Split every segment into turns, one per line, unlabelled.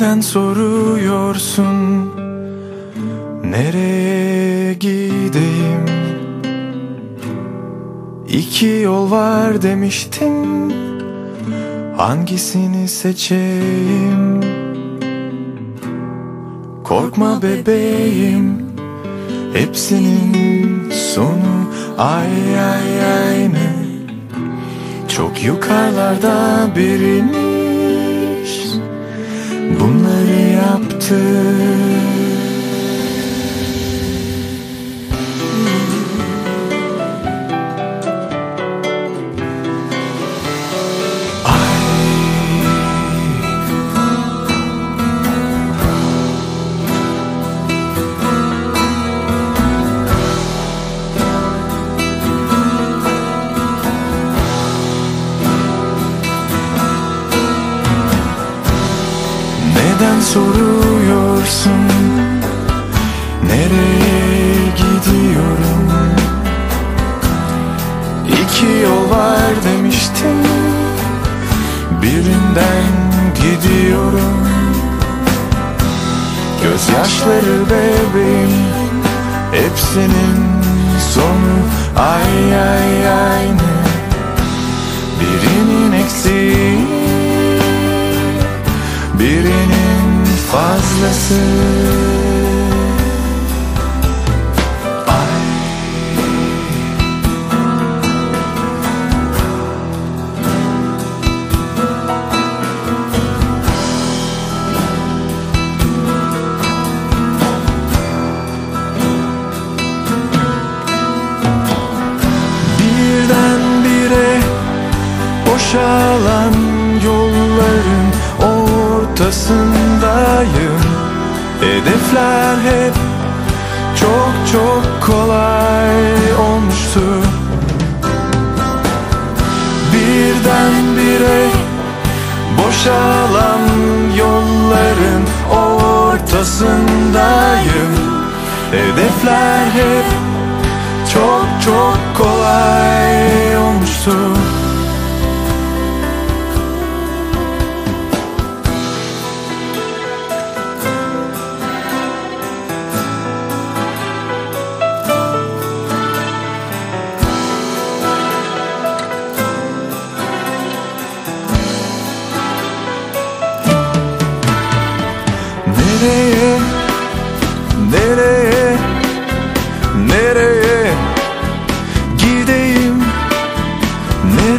Neden soruyorsun? Nereye gideyim? İki yol var demiştim Hangisini seçeyim? Korkma bebeğim. Hepsinin sonu ay ay aynı Çok yukarılarda biriymiş Bunları yaptı soruyorsun? Nereye gidiyorum? İki yol var demiştim. Birinden gidiyorum. Gözyaşları bebeğim Hepsinin sonu. Ay ay aynı fazlası. Ay boşalan yolların ortasındayım Hedefler hep çok çok kolay olmuştu. Birdenbire boşalan yolların ortasındayım. Hedefler hep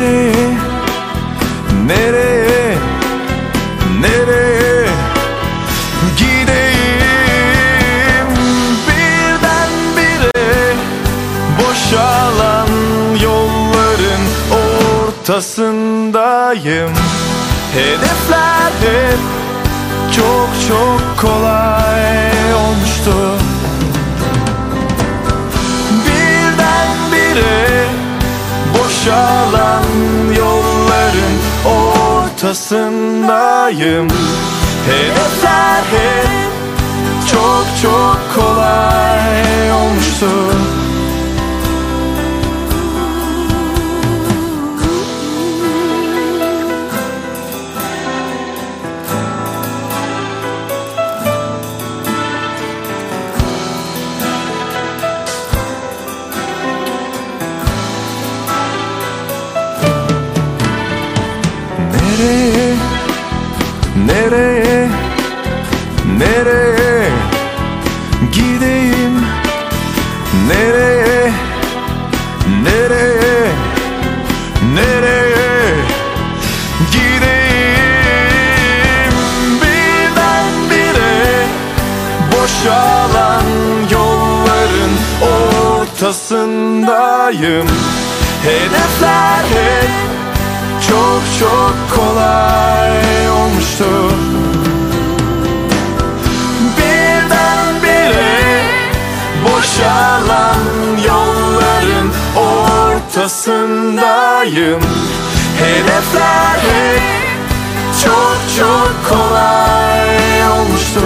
Nereye, nereye, nereye gideyim? Birdenbire boşalan yolların ortasındayım. Hedefler hep çok çok kolay olmuştu Birdenbire boşalan yolların ortasındayım Hedefler hep çok çok kolay olmuştu nereye gideyim? Birdenbire boşalan yolların ortasındayım. Hedefler hep çok çok kolay olmuştu Birdenbire boşalan yolların ortasındayım Hedefler hep çok çok kolay olmuştu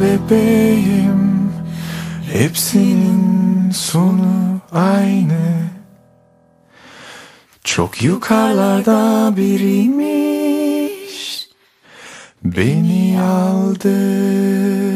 bebeğim. Hepsinin sonu aynı. Çok yukarılarda biriymiş. Beni aldı